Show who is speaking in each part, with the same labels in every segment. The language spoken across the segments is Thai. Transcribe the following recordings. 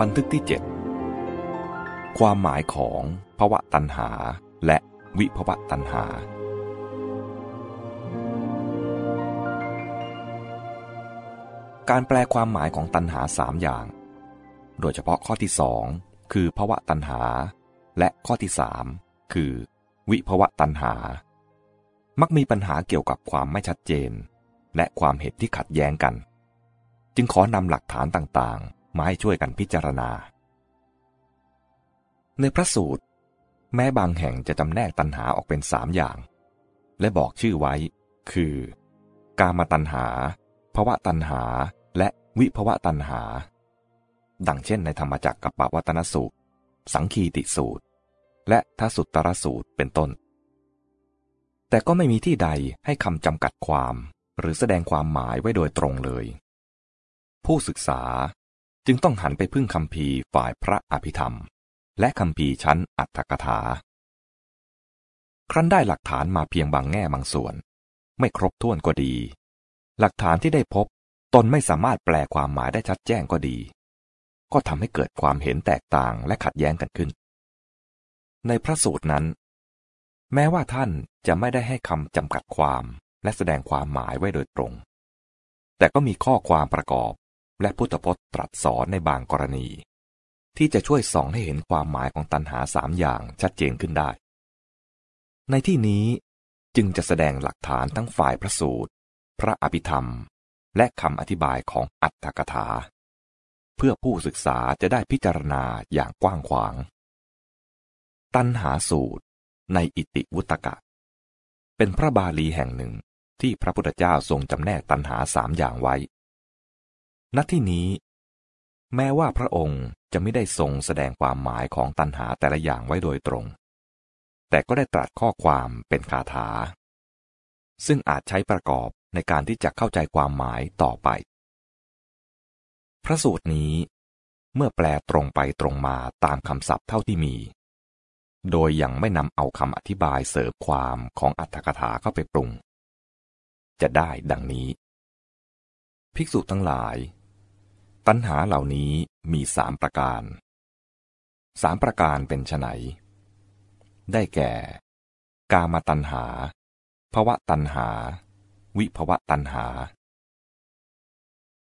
Speaker 1: บันทึกที่ 7 ความหมายของภวะตัณหาและวิภวะตัณหา การแปลความหมายของตัณหาสามอย่าง โดยเฉพาะข้อที่สองคือภวะตัณหา และข้อที่สามคือ วิภวะตัณหา มักมีปัญหาเกี่ยวกับความไม่ชัดเจน และความเห็นที่ขัดแย้งกัน จึงขอนำหลักฐานต่างๆ มาให้ช่วยกันพิจารณา ในพระสูตร แม้บางแห่งจะจำแนกตัณหาออกเป็นสามอย่าง และบอกชื่อไว้ คือ กามตัณหาภวะตัณหา และวิภวะตัณหา ดังเช่นในธรรมจักรกับปวัตนสูตร สังคีติสูตร และทสุตตรสูตรเป็นต้น แต่ก็ไม่มีที่ใดให้คำจำกัดความหรือแสดงความหมายไว้โดยตรงเลย ผู้ศึกษา จึงต้องหันไปพึ่งคำพีฝ่ายพระอภิธรรม และคำพีชั้นอัตถกถา ครั้นได้หลักฐานมาเพียงบางแง่บางส่วน ไม่ครบถ้วนก็ดี หลักฐานที่ได้พบตนไม่สามารถแปลความหมายได้ชัดแจ้งก็ดี ก็ทำให้เกิดความเห็นแตกต่างและขัดแย้งกันขึ้น ในพระสูตรนั้น แม้ว่าท่านจะไม่ได้ให้คำจำกัดความและแสดงความหมายไว้โดยตรง แต่ก็มีข้อความประกอบ และพุทธพจน์ตรัสสอนในบางกรณี ที่จะช่วยส่องให้เห็นความหมายของตัณหาสามอย่างชัดเจนขึ้นได้ ในที่นี้จึงจะแสดงหลักฐานทั้งฝ่ายพระสูตร พระอภิธรรม และคำอธิบายของอัตถกถา เพื่อผู้ศึกษาจะได้พิจารณาอย่างกว้างขวาง ตัณหาสูตรในอิติวุตกะ เป็นพระบาลีแห่งหนึ่งที่พระพุทธเจ้าทรงจำแนกตัณหาสามอย่างไว้ ณที่นี้ แม้ว่าพระองค์จะไม่ได้ทรงแสดงความหมายของตัณหาแต่ละอย่างไว้โดยตรง แต่ก็ได้ตรัสข้อความเป็นคาถา ซึ่งอาจใช้ประกอบในการที่จะเข้าใจความหมายต่อไป พระสูตรนี้เมื่อแปลตรงไปตรงมาตามคำศัพท์เท่าที่มี โดยยังไม่นำเอาคำอธิบายเสริมความของอัตถกถาเข้าไปปรุง จะได้ดังนี้ ภิกษุทั้งหลาย ตัณหาเหล่านี้มีสามประการ สามประการเป็นไนได้แก่ กามตัณหา ภวะตัณหา วิภวะตัณหา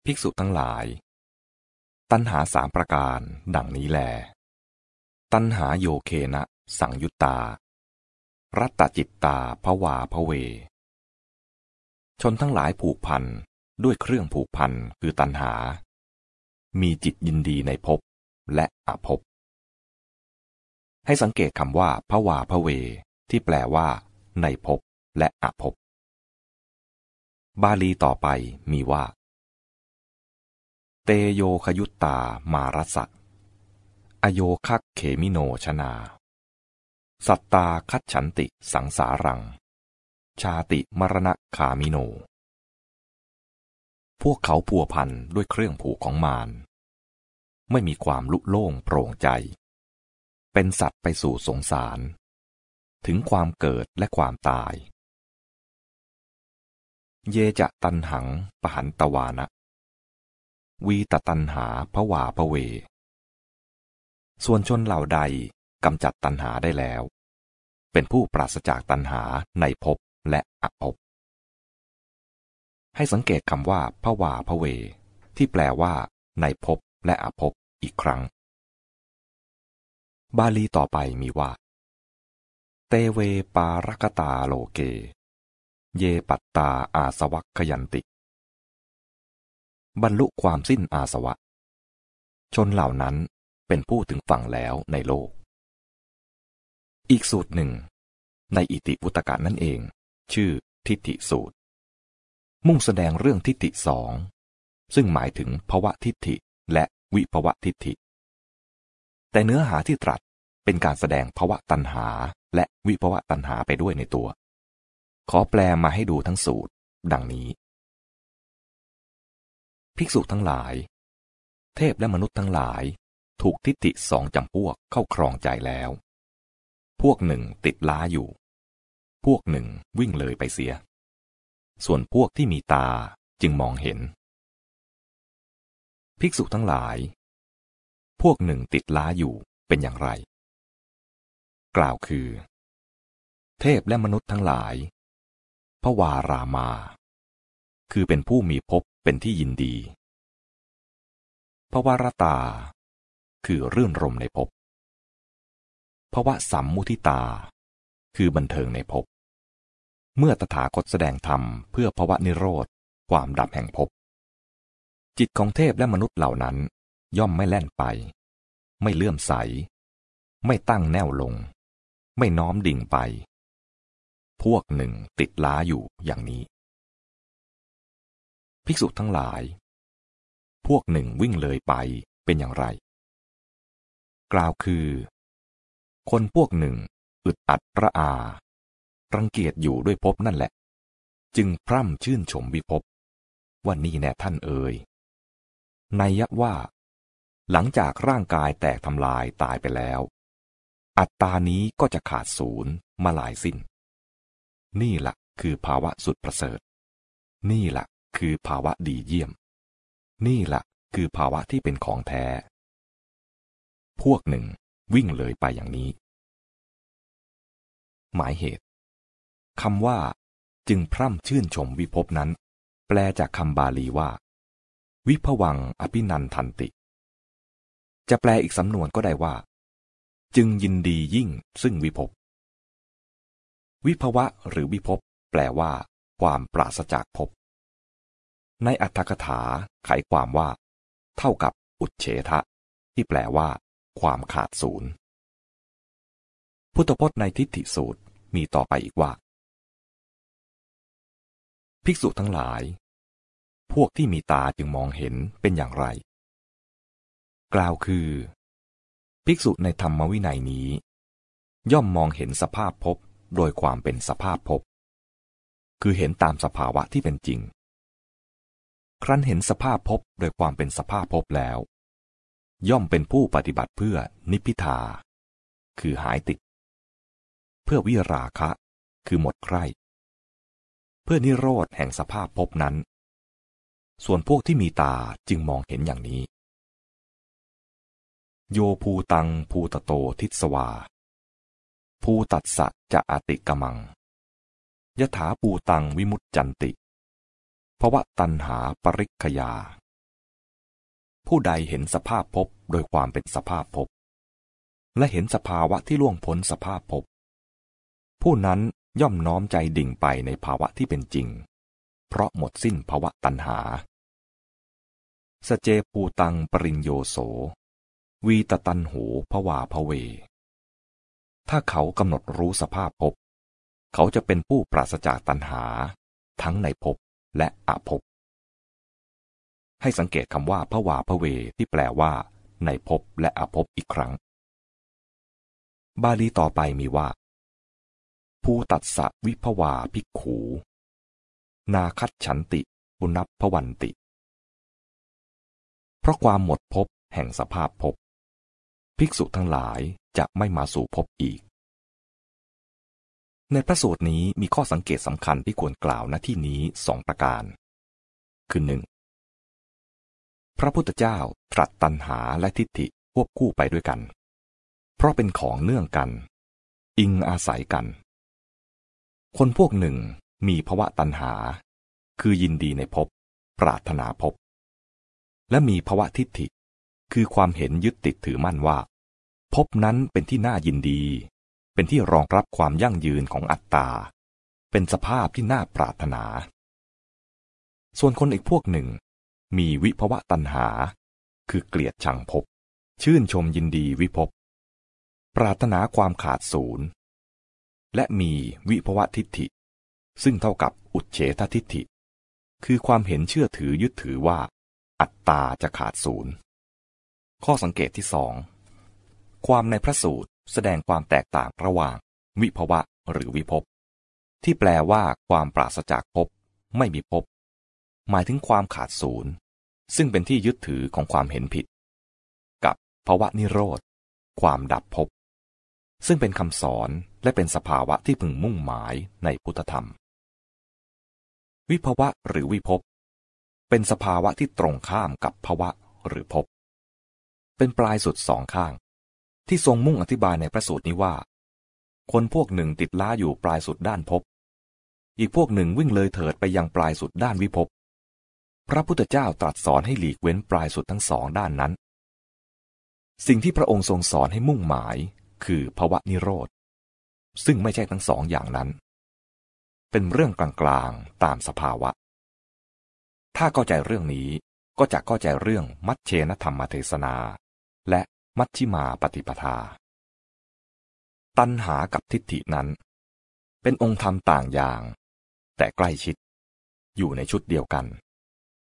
Speaker 1: ภิกษุทั้งหลาย ตัณหาสามประการดังนี้แล ตัณหาโยเคนะ สังยุตตา รัตตจิตตาภวาภเว ชนทั้งหลายผูกพันด้วยเครื่องผูกพันคือตัณหา มีจิตยินดีในภพและอภพ ให้สังเกตคำว่าพระวาพระเว ที่แปลว่า ในภพและอภพ บาลีต่อไปมีว่า เตโยขยุตตามารัสะอโยคักเขมิโนชนา สัตตาคัดฉันติสังสารัง ชาติมรณะคามิโน พวกเขาพัวพันด้วยเครื่องผูกของมาร ไม่มีความลุโล่งโปร่งใจ เป็นสัตว์ไปสู่สงสาร ถึงความเกิดและความตาย เยจะตันหังปหันตวานะ วีตตันหาพระวาพระเว ส่วนชนเหล่าใดกำจัดตันหาได้แล้ว เป็นผู้ปราศจากตันหาในภพและอภพให้สังเกตคำว่าพระวาพระเว ที่แปลว่า ในภพ และอภพอีกครั้ง บาลีต่อไปมีว่า เตเวปารกตาโลเก เยปัตตาอาสวัคยันติ บรรลุความสิ้นอาสวะ ชนเหล่านั้นเป็นผู้ถึงฝั่งแล้วในโลก อีกสูตรหนึ่ง ในอิติวุตกะนั่นเอง ชื่อทิฏฐิสูตร มุ่งแสดงเรื่องทิฏฐิสอง ซึ่งหมายถึงภวะทิฏฐิ และวิภวะทิฏฐิ แต่เนื้อหาที่ตรัสเป็นการแสดงภวะตัณหาและวิภวะตัณหาไปด้วยในตัว ขอแปลมาให้ดูทั้งสูตร ดังนี้ ภิกษุทั้งหลาย เทพและมนุษย์ทั้งหลาย ถูกทิฏฐิสองจำพวกเข้าครองใจแล้ว พวกหนึ่งติดล้าอยู่ พวกหนึ่งวิ่งเลยไปเสีย ส่วนพวกที่มีตาจึงมองเห็น ภิกษุทั้งหลาย พวกหนึ่งติดล้าอยู่เป็นอย่างไร กล่าวคือ เทพและมนุษย์ทั้งหลายพระวารามา คือเป็นผู้มีภพเป็นที่ยินดีพระวรตา คือเรื่นรมในภพภวะสัมมุทิตา คือบันเทิงในภพเมื่อตถาคตแสดงธรรมเพื่อภวะนิโรธความดับแห่งภพ จิตของเทพและมนุษย์เหล่านั้น ย่อมไม่แล่นไป ไม่เลื่อมใส ไม่ตั้งแนวลง ไม่น้อมดิ่งไป พวกหนึ่งติดล้าอยู่อย่างนี้ ภิกษุทั้งหลาย พวกหนึ่งวิ่งเลยไปเป็นอย่างไร กล่าวคือ คนพวกหนึ่งอึดอัดระอา รังเกียจอยู่ด้วยภพนั่นแหละ จึงพร่ำชื่นชมวิภพว่านี่แน่ท่านเอ่ย นยักว่า หลังจากร่างกายแตกทำลายตายไปแล้ว อัตตานี้ก็จะขาดศูนย์มาลายสิ้น นี่แหละคือภาวะสุดประเสริฐ นี่แหละคือภาวะดีเยี่ยม นี่แหละคือภาวะที่เป็นของแท้ พวกหนึ่งวิ่งเลยไปอย่างนี้ หมายเหตุคำว่า จึงพร่ำชื่นชมวิภพนั้น แปลจากคำบาลีว่า วิภวังอภินันทันติ จะแปลอีกสำนวนก็ได้ว่า จึงยินดียิ่งซึ่งวิภพ วิภวะหรือวิภพแปลว่า ความปราศจากภพ ในอัตถกถาไขความว่า เท่ากับอุดเฉทะ ที่แปลว่า ความขาดศูนย์ พุทธพจน์ในทิฏฐิสูตรมีต่อไปอีกว่า ภิกษุทั้งหลาย พวกที่มีตาจึงมองเห็นเป็นอย่างไร กล่าวคือ ภิกษุในธรรมวินัยนี้ ย่อมมองเห็นสภาพภพโดยความเป็นสภาพภพคือเห็นตามสภาวะที่เป็นจริง ครั้นเห็นสภาพภพโดยความเป็นสภาพภพแล้ว ย่อมเป็นผู้ปฏิบัติเพื่อนิพิทา คือหายติด เพื่อวิราคะ คือหมดใคร่ เพื่อนิโรธแห่งสภาพภพนั้น ส่วนพวกที่มีตาจึงมองเห็นอย่างนี้ โยภูตังภูตโตทิสวา ภูตัดสะจะอติกมัง ยถาปูตังวิมุตจันติภวะตันหาปริคยา ผู้ใดเห็นสภาพภพโดยความเป็นสภาพภพและเห็นสภาวะที่ล่วงพ้นสภาพภพผู้นั้นย่อมน้อมใจดิ่งไปในภาวะที่เป็นจริง เพราะหมดสิ้นภาวะตัณหา สเจปูตังปริญโยโส วีตตันหูภวาภเว ถ้าเขากำหนดรู้สภาพภพ เขาจะเป็นผู้ปราศจากตัณหา ทั้งในภพและอภพ ให้สังเกตคำว่าภวาภเวที่แปลว่า ในภพและอภพอีกครั้ง บาลีต่อไปมีว่าผู้ตัดสะวิภวาภิกขู นาคัดฉันติปุนับพวันติ เพราะความหมดภพแห่งสภาพภพภิกษุทั้งหลายจะไม่มาสู่ภพอีก ในพระสูตรนี้มีข้อสังเกตสำคัญที่ควรกล่าวณที่นี้สองประการ คือหนึ่งพระพุทธเจ้าตรัสตัณหาและทิฏฐิควบคู่ไปด้วยกัน เพราะเป็นของเนื่องกัน อิงอาศัยกัน คนพวกหนึ่ง มีภวะตัณหา คือยินดีในภพปรารถนาภพและมีภวะทิฏฐิ คือความเห็นยึดติดถือมั่นว่าภพนั้นเป็นที่น่ายินดี เป็นที่รองรับความยั่งยืนของอัตตา เป็นสภาพที่น่าปรารถนา ส่วนคนอีกพวกหนึ่ง มีวิภวะตัณหา คือเกลียดชังภพชื่นชมยินดีวิภพปรารถนาความขาดศูนย์ และมีวิภวะทิฏฐิ ซึ่งเท่ากับอุดเฉททิฏฐิ คือความเห็นเชื่อถือยึดถือว่า อัตตาจะขาดศูนย์ ข้อสังเกตที่สองความในพระสูตรแสดงความแตกต่างระหว่าง วิภวะหรือวิภพ ที่แปลว่าความปราศจากภพไม่มีภพหมายถึงความขาดศูนย์ ซึ่งเป็นที่ยึดถือของความเห็นผิด กับภาวะนิโรธ ความดับภพซึ่งเป็นคำสอนและเป็นสภาวะที่พึงมุ่งหมายในพุทธธรรม วิภวะหรือวิภพเป็นสภาวะที่ตรงข้ามกับภวะหรือภพเป็นปลายสุดสองข้าง ที่ทรงมุ่งอธิบายในพระสูตรนี้ว่า คนพวกหนึ่งติดล้าอยู่ปลายสุดด้านภพอีกพวกหนึ่งวิ่งเลยเถิดไปยังปลายสุดด้านวิภพพระพุทธเจ้าตรัสสอนให้หลีกเว้นปลายสุดทั้งสองด้านนั้น สิ่งที่พระองค์ทรงสอนให้มุ่งหมายคือภวะนิโรธ ซึ่งไม่ใช่ทั้งสองอย่างนั้น เป็นเรื่องกลางๆตามสภาวะ ถ้าเข้าใจเรื่องนี้ก็จะเข้าใจเรื่องมัชเชนธรรมเทศนา และมัชชิมาปฏิปทา ตัณหากับทิฏฐินั้น เป็นองค์ธรรมต่างอย่าง แต่ใกล้ชิด อยู่ในชุดเดียวกัน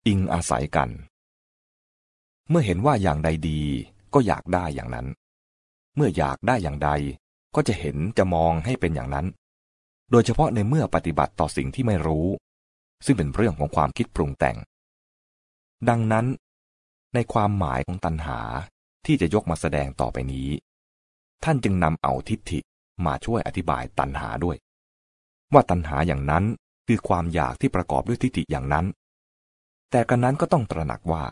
Speaker 1: อิงอาศัยกัน เมื่อเห็นว่าอย่างใดดีก็อยากได้อย่างนั้น เมื่ออยากได้อย่างใดก็จะเห็นจะมองให้เป็นอย่างนั้น โดยเฉพาะในเมื่อปฏิบัติต่อสิ่งที่ไม่รู้ ซึ่งเป็นเรื่องของความคิดปรุงแต่ง ดังนั้น ในความหมายของตัณหาที่จะยกมาแสดงต่อไปนี้ ท่านจึงนำเอาทิฏฐิมาช่วยอธิบายตัณหาด้วย ว่าตัณหาอย่างนั้นคือความอยากที่ประกอบด้วยทิฏฐิอย่างนั้น แต่กันนั้นก็ต้องตระหนักว่า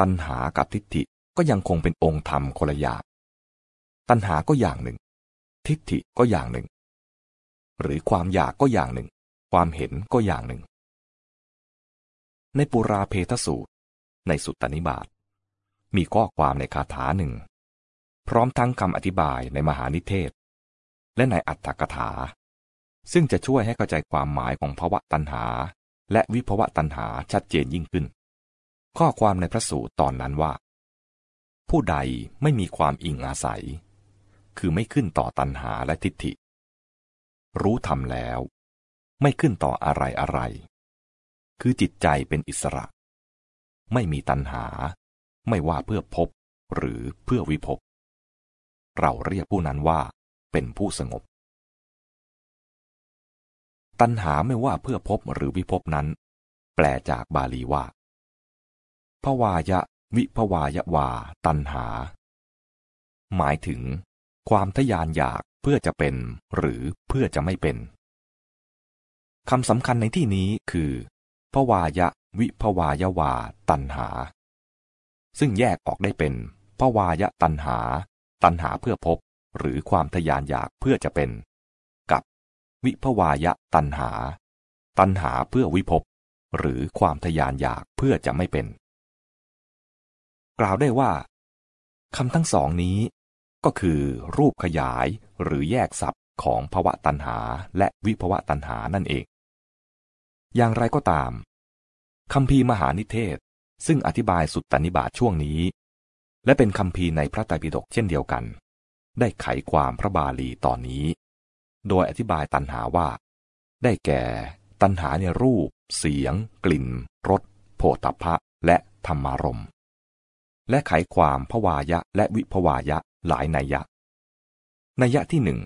Speaker 1: ตัณหากับทิฏฐิก็ยังคงเป็นองค์ธรรมคนละอย่างตัณหาก็อย่างหนึ่ง ทิฏฐิก็อย่างหนึ่ง หรือความอยากก็อย่างหนึ่ง ความเห็นก็อย่างหนึ่ง ในปุราเพทสูตร ในสุตตนิบาตมีข้อความในคาถาหนึ่ง พร้อมทั้งคำอธิบายในมหานิเทศ และในอัตถกถา ซึ่งจะช่วยให้เข้าใจความหมายของภวะตัณหา และวิภวะตัณหาชัดเจนยิ่งขึ้น ข้อความในพระสูตรตอนนั้นว่า ผู้ใดไม่มีความอิงอาศัย คือไม่ขึ้นต่อตัณหาและทิฏฐิ รู้ทำแล้ว ไม่ขึ้นต่ออะไรอะไร คือจิตใจเป็นอิสระ ไม่มีตัณหา ไม่ว่าเพื่อพบหรือเพื่อวิภพเราเรียกผู้นั้นว่าเป็นผู้สงบ ตัณหาไม่ว่าเพื่อพบหรือวิภพนั้น แปลจากบาลีว่าภวายะวิภวายะวาตัณหา หมายถึงความทยานอยาก เพื่อจะเป็น หรือเพื่อจะไม่เป็นคำสำคัญในที่นี้คือภวายะวิภวายาวาตันหา ซึ่งแยกออกได้เป็นภวายะตันหา ตันหาเพื่อพบหรือความทยานอยากเพื่อจะเป็น กับวิภวายะตันหา ตันหาเพื่อวิภพหรือความทยานอยากเพื่อจะไม่เป็น กล่าวได้ว่าคำทั้งสองนี้ ก็คือรูปขยายหรือแยกศัพท์ของภวะตันหาและวิภวะตันหานั่นเอง อย่างไรก็ตามคำพีมหานิเทศ ซึ่งอธิบายสุตตนิบาตช่วงนี้ และเป็นคำพีในพระไตรปิฎกเช่นเดียวกัน ได้ไขความพระบาลีตอนนี้ โดยอธิบายตัณหาว่า ได้แก่ตัณหาในรูป เสียง กลิ่นรสโผฏฐะและธรรมารมและไขความพวายะและวิภวายะ หลายนัยยะ นัยยะที่หนึ่ง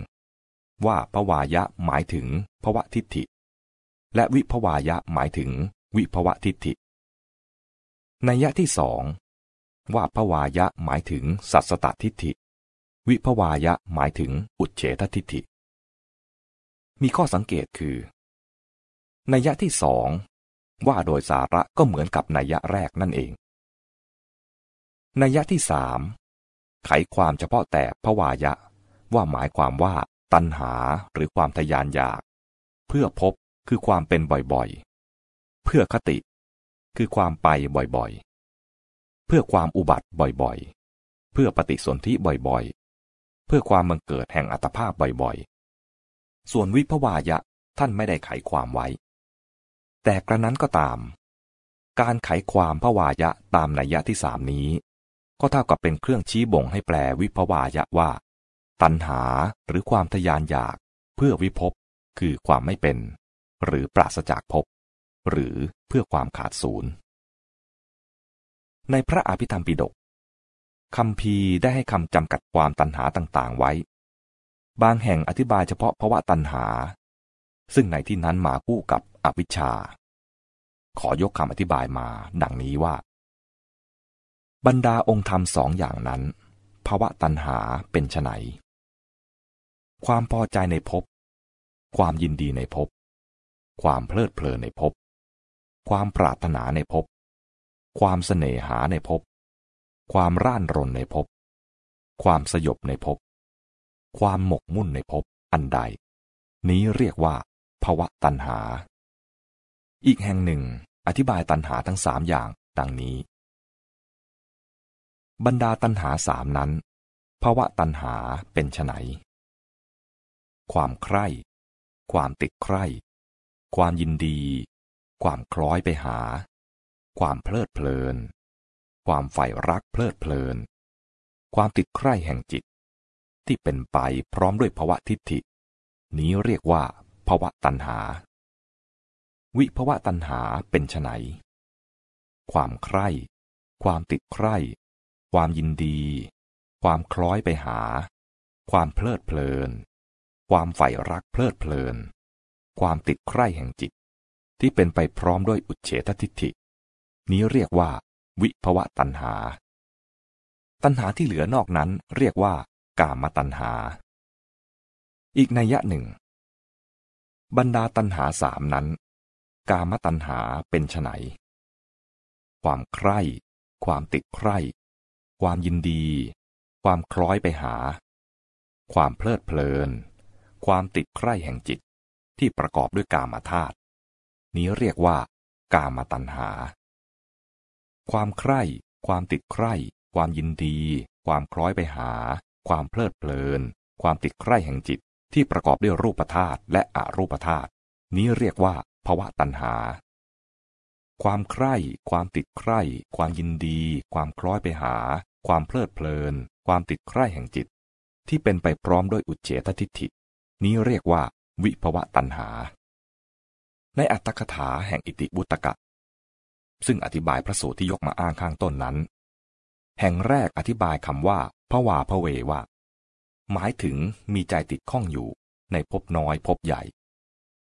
Speaker 1: ว่าพวายะหมายถึงภวะทิฏฐิ และวิภวายะหมายถึงวิภวะทิฏฐิ นัยยะที่สองว่าภวายะหมายถึงสัสตตทิฏฐิ วิภวายะหมายถึงอุเฉททิฏฐิ มีข้อสังเกตคือ นัยยะที่สองว่าโดยสาระก็เหมือนกับนัยยะแรกนั่นเอง นัยยะที่สาม ไขความเฉพาะแต่ภวายะ ว่าหมายความว่า ตัณหาหรือความทยานอยาก เพื่อพบคือความเป็นบ่อยๆ เพื่อคติ คือความไปบ่อยๆ เพื่อความอุบัติบ่อยๆ เพื่อปฏิสนธิบ่อยๆ เพื่อความบังเกิดแห่งอัตภาพบ่อยๆ ส่วนวิภวายะท่านไม่ได้ไขความไว้ แต่กระนั้นก็ตาม การไขความภวายะตามนัยยะที่สามนี้ ก็เท่ากับเป็นเครื่องชี้บ่งให้แปลวิภวายะว่า ตัณหาหรือความทยานอยาก เพื่อวิภพคือความไม่เป็น หรือปราศจากภพหรือเพื่อความขาดศูนย์ ในพระอภิธรรมปิฎกคำพีได้ให้คำจำกัดความตัณหาต่างๆไว้ บางแห่งอธิบายเฉพาะภาวะตัณหา ซึ่งในที่นั้นมาคู่กับอวิชชา ขอยกคำอธิบายมาดังนี้ว่า บรรดาองค์ธรรมสองอย่างนั้นภาวะตัณหาเป็นไนความพอใจในภพ ความยินดีในภพ ความเพลิดเพลินในภพ ความปรารถนาในภพ ความเสน่หาในภพ ความร่านรนในภพ ความสยบในภพ ความหมกมุ่นในภพอันใด นี้เรียกว่าภวะตัณหา อีกแห่งหนึ่งอธิบายตัณหาทั้งสามอย่างดังนี้ บรรดาตัณหาสามนั้นภาวะตัณหาเป็นไฉนความใคร่ ความติดใคร่ ความยินดี ความคล้อยไปหา ความเพลิดเพลิน ความใฝ่รักเพลิดเพลิน ความติดใคร่แห่งจิต ที่เป็นไปพร้อมด้วยภวะทิฏฐิ นี้เรียกว่าภวะตัณหา วิภวะตัณหาเป็นไฉนความใคร่ ความติดใคร่ ความยินดี ความคล้อยไปหา ความเพลิดเพลิน ความใฝ่รักเพลิดเพลิน ความติดใคร่แห่งจิต ที่เป็นไปพร้อมด้วยอุเฉททิฏฐิ นี้เรียกว่า วิภวะตัณหา ตัณหาที่เหลือนอกนั้นเรียกว่ากามตัณหา อีกนัยยะหนึ่ง บรรดาตัณหาสามนั้น กามตัณหาเป็นไนความใคร่ ความติดใคร่ ความยินดี ความคล้อยไปหา ความเพลิดเพลิน ความติดใคร่แห่งจิตที่ประกอบด้วยกามธาตุนี้เรียกว่ากามตัณหา ความใคร่ ความติดใคร่ ความยินดี ความคล้อยไปหา ความเพลิดเพลิน ความติดใคร่แห่งจิตที่ประกอบด้วยรูปธาตุและอรูปธาตุนี้เรียกว่าภวะตัณหา ความใคร่ ความติดใคร่ ความยินดี ความคล้อยไปหา ความเพลิดเพลิน ความติดใคร่แห่งจิต ที่เป็นไปพร้อมด้วยอุเฉททิฏฐิ นี้เรียกว่าวิภวะตัณหา ในอัตถกถาแห่งอิติบุตกะ ซึ่งอธิบายพระสูตรที่ยกมาอ้างข้างต้นนั้น แห่งแรกอธิบายคำว่าพระวาพระเวว่า หมายถึงมีใจติดข้องอยู่ ในภพน้อยภพใหญ่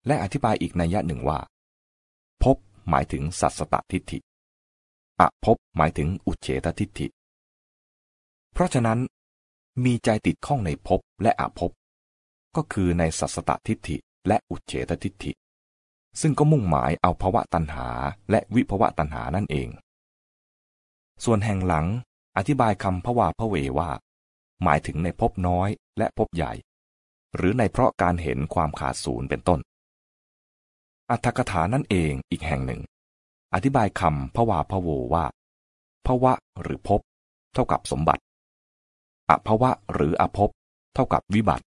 Speaker 1: และอธิบายอีกในยะหนึ่งว่าภพหมายถึงสัสตตทิฏฐิอภพหมายถึงอุเฉตทิฏฐิ เพราะฉะนั้นมีใจติดข้องในภพและอภพก็คือในสัสตทิฏฐิและอุเฉตทิฏฐิ ซึ่งก็มุ่งหมายเอาภวะตัณหาและวิภวะตัณหานั่นเอง ส่วนแห่งหลังอธิบายคำพวาพระเวว่า หมายถึงในภพน้อยและภพใหญ่ หรือในเพราะการเห็นความขาดศูนย์เป็นต้น อัตถกถานั่นเองอีกแห่งหนึ่ง อธิบายคำพวาพระโวว่าภวะหรือภพเท่ากับสมบัติ อภวะหรืออภพเท่ากับวิบัติ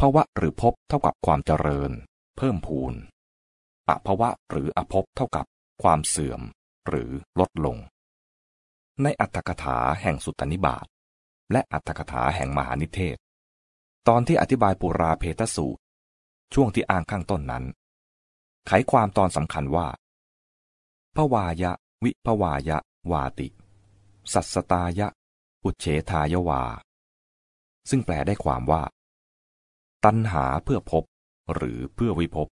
Speaker 1: ภาวะหรือภพเท่ากับความเจริญ เพิ่มพูนอภวะหรืออภพเท่ากับความเสื่อม หรือลดลง ในอัตถกถาแห่งสุตตนิบาตและอัตถกถาแห่งมหานิเทศ ตอนที่อธิบายปุราเพทสูตร ช่วงที่อ้างข้างต้นนั้น ไขความตอนสำคัญว่าพวายะ วิพวายะ วาติ สัสตายะ อุเฉทายวา ซึ่งแปลได้ความว่า ตัณหาเพื่อพบหรือเพื่อวิภพ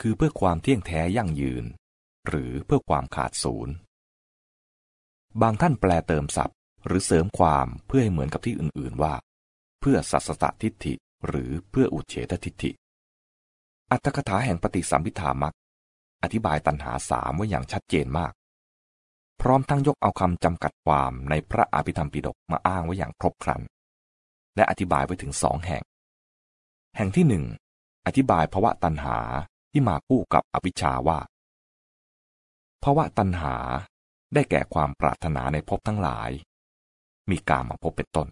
Speaker 1: คือเพื่อความเที่ยงแท้ยั่งยืน หรือเพื่อความขาดศูนย์ บางท่านแปลเติมศัพท์ หรือเสริมความเพื่อให้เหมือนกับที่อื่นๆว่า เพื่อสัสตทิฏฐิ หรือเพื่ออุเฉตทิฏฐิ อัตถกถาแห่งปฏิสัมพิธามักอธิบายตัณหาสามไว้อย่างชัดเจนมาก พร้อมทั้งยกเอาคำจำกัดความในพระอภิธรรมปิฎกมาอ้างไว้อย่างครบครัน และอธิบายไว้ถึงสองแห่ง แห่งที่หนึ่งอธิบายภาวะตัณหาที่มาคู่กับอวิชชาว่าภาวะตัณหาได้แก่ความปรารถนาในภพทั้งหลาย มีกามาภพเป็นต้น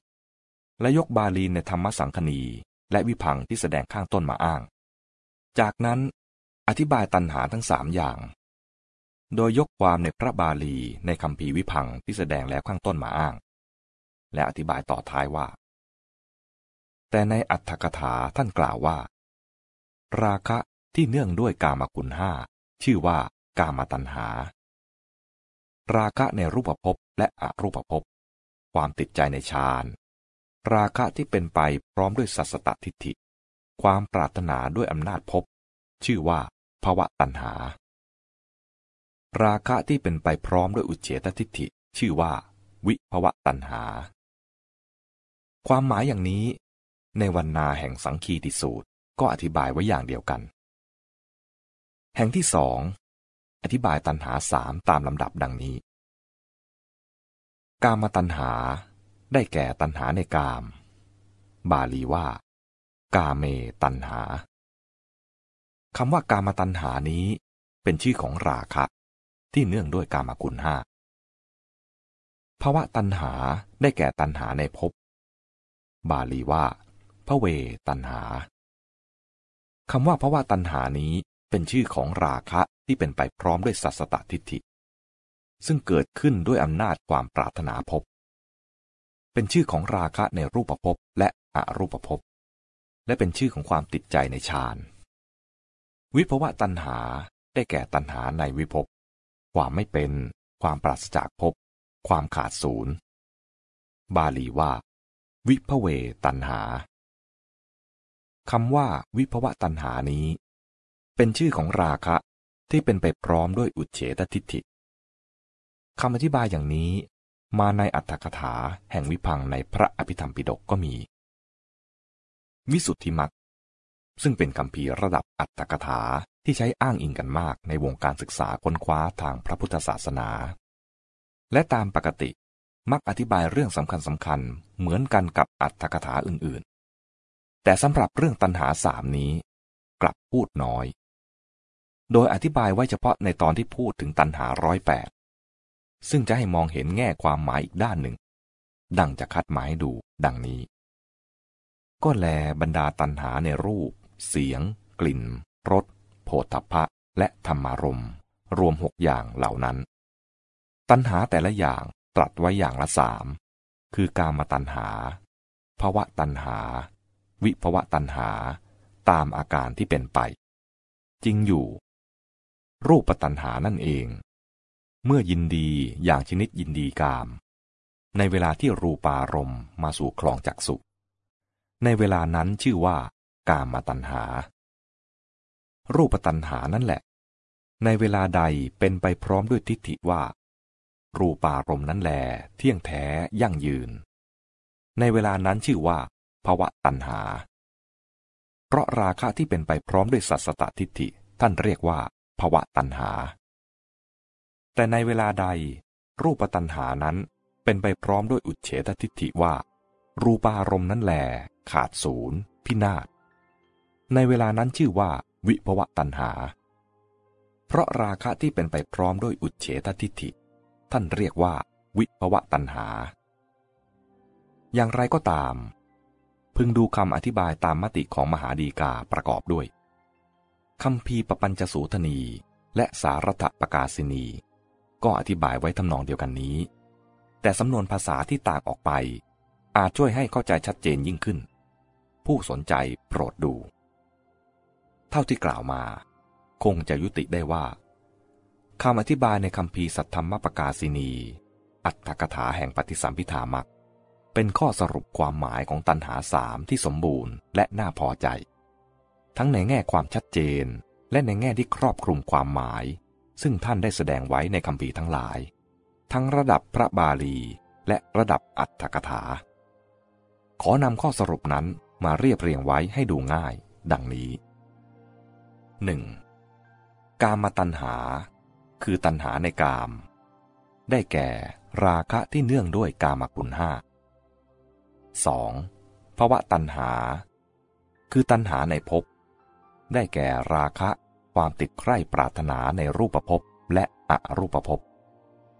Speaker 1: และยกบาลีในธรรมสังคณีและวิพังที่แสดงข้างต้นมาอ้าง จากนั้นอธิบายตัณหาทั้งสามอย่าง โดยยกความในพระบาลีในคำพีวิพังที่แสดงแล้วข้างต้นมาอ้าง และอธิบายต่อท้ายว่า แต่ในอัตถกถาท่านกล่าวว่า ราคะที่เนื่องด้วยกามคุณห้าชื่อว่ากามตัณหา ราคะในรูปภพและอรูปภพความติดใจในฌานราคะที่เป็นไปพร้อมด้วยสัสตทิฏฐิ ความปรารถนาด้วยอำนาจภพชื่อว่าภวะตัณหา ราคะที่เป็นไปพร้อมด้วยอุเฉตทิฏฐิ ชื่อว่า วิภวะตัณหา ความหมายอย่างนี้ ในวันนาแห่งสังคีติสูตรก็อธิบายไว้อย่างเดียวกัน แห่งที่สอง อธิบายตัณหาสามตามลำดับดังนี้ กามตัณหาได้แก่ตัณหาในกาม บาลีว่า กาเมตัณหาคำว่ากามตัณหานี้เป็นชื่อของราคะ ที่เนื่องด้วยกามกุลห้าภาวะตัณหาได้แก่ตัณหาในภพ บาลีว่าพระเวตัณหาคำว่าภาวะตัณหานี้เป็นชื่อของราคะที่เป็นไปพร้อมด้วยสัสตทิฏฐิ ซึ่งเกิดขึ้นด้วยอำนาจความปรารถนาภพ เป็นชื่อของราคะในรูปภพและอรูปภพ และเป็นชื่อของความติดใจในฌาน วิภวะตัณหาได้แก่ตัณหาในวิภพ ความไม่เป็น ความปราศจากภพ ความขาดศูนย์ บาลีว่า วิภเวตัณหาคำว่าวิภวะตัณหานี้ เป็นชื่อของราคะที่เป็นไปพร้อมด้วยอุเฉตทิฏฐิคำอธิบายอย่างนี้มาในอัตถกถาแห่งวิพังในพระอภิธรรมปิฎกก็มี วิสุทธิมัก ซึ่งเป็นคำพีระดับอัตถกถาที่ใช้อ้างอิงกันมากในวงการศึกษาค้นคว้าทางพระพุทธศาสนา และตามปกติมักอธิบายเรื่องสำคัญสำคัญเหมือนกันกับอัตถกถาอื่นๆ แต่สำหรับเรื่องตัณหาสามนี้ กลับพูดน้อย โดยอธิบายไว้เฉพาะในตอนที่พูดถึงตัณหาร้อยแปดซึ่งจะให้มองเห็นแง่ความหมายอีกด้านหนึ่ง ดังจะคัดหมายดูดังนี้ ก็แลบรรดาตัณหาในรูป เสียง กลิ่น รส โผฏฐัพพะ และธรรมารมรวมหกอย่างเหล่านั้น ตัณหาแต่ละอย่างตรัสไว้อย่างละสาม คือกามตัณหา ภวะตัณหา วิภวะตัณหา ตามอาการที่เป็นไป จริงอยู่ รูปตัณหานั่นเอง เมื่อยินดีอย่างชนิดยินดีกาม ในเวลาที่รูปารมมาสู่คลองจักสุในเวลานั้นชื่อว่า กามตัณหา รูปตัณหานั่นแหละ ในเวลาใดเป็นไปพร้อมด้วยทิฏฐิว่า รูปารมณ์นั้นแล เที่ยงแท้ยั่งยืน ในเวลานั้นชื่อว่าภวะตัณหา เพราะราคะที่เป็นไปพร้อมด้วยสัสตทิฏฐิท่านเรียกว่าภวะตัณหา แต่ในเวลาใด รูปตัณหานั้นเป็นไปพร้อมด้วยอุเฉททิฏฐิว่า รูปารมณ์นั้นแลขาดศูนย์พินาศ ในเวลานั้นชื่อว่าวิภวะตัณหา เพราะราคะที่เป็นไปพร้อมด้วยอุเฉตทิฏฐิ ท่านเรียกว่า วิภวะตัณหา อย่างไรก็ตาม พึงดูคำอธิบายตามมติของมหาดีกาประกอบด้วยคำพีปปัญจสูทนี และสารถประกาศินี ก็อธิบายไว้ทำนองเดียวกันนี้ แต่สำนวนภาษาที่ต่างออกไป อาจช่วยให้เข้าใจชัดเจนยิ่งขึ้น ผู้สนใจโปรดดู ท่าที่กล่าวมา คงจะยุติได้ว่าคำอธิบายในคำพีสัทธรรมปกาศินี อัตถกถาแห่งปฏิสัมพิธามักเป็นข้อสรุปความหมายของตัณหาสามที่สมบูรณ์และน่าพอใจ ทั้งในแง่ความชัดเจน และในแง่ที่ครอบคลุมความหมาย ซึ่งท่านได้แสดงไว้ในคำพีทั้งหลาย ทั้งระดับพระบาลีและระดับอัตถกถา ขอนำข้อสรุปนั้นมาเรียบเรียงไว้ให้ดูง่าย ดังนี้ หนึ่งกามตัณหา คือตัณหาในกาม ได้แก่ราคะที่เนื่องด้วยกามกุลห้าสองภวะตัณหา คือตัณหาในภพ ได้แก่ราคะความติดใคร่ปรารถนาในรูปภพและอรูปภพ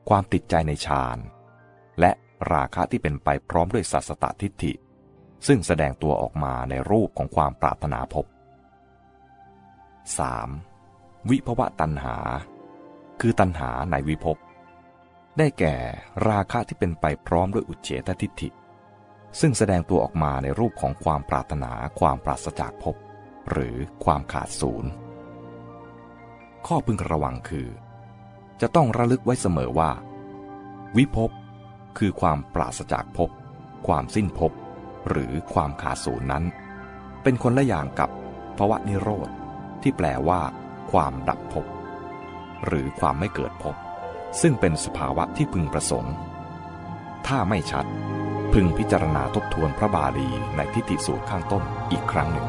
Speaker 1: ความติดใจในฌาน และราคะที่เป็นไปพร้อมด้วยสัสตตทิฏฐิ ซึ่งแสดงตัวออกมาในรูปของความปรารถนาภพ 3. วิภวะตัณหา คือตัณหาในวิภพ ได้แก่ราคะที่เป็นไปพร้อมด้วยอุเฉตทิฏฐิ ซึ่งแสดงตัวออกมาในรูปของความปรารถนาความปราศจากภพหรือความขาดศูนย์ ข้อพึงระวังคือ จะต้องระลึกไว้เสมอว่า วิภพคือความปราศจากภพความสิ้นภพหรือความขาดศูนย์นั้น เป็นคนละอย่างกับภวะนิโรธ ที่แปลว่า ความดับภพหรือความไม่เกิดภพซึ่งเป็นสภาวะที่พึงประสงค์ ถ้าไม่ชัด พึงพิจารณาทบทวนพระบาลีในทิฏฐิสูตรข้างต้นอีกครั้งหนึ่ง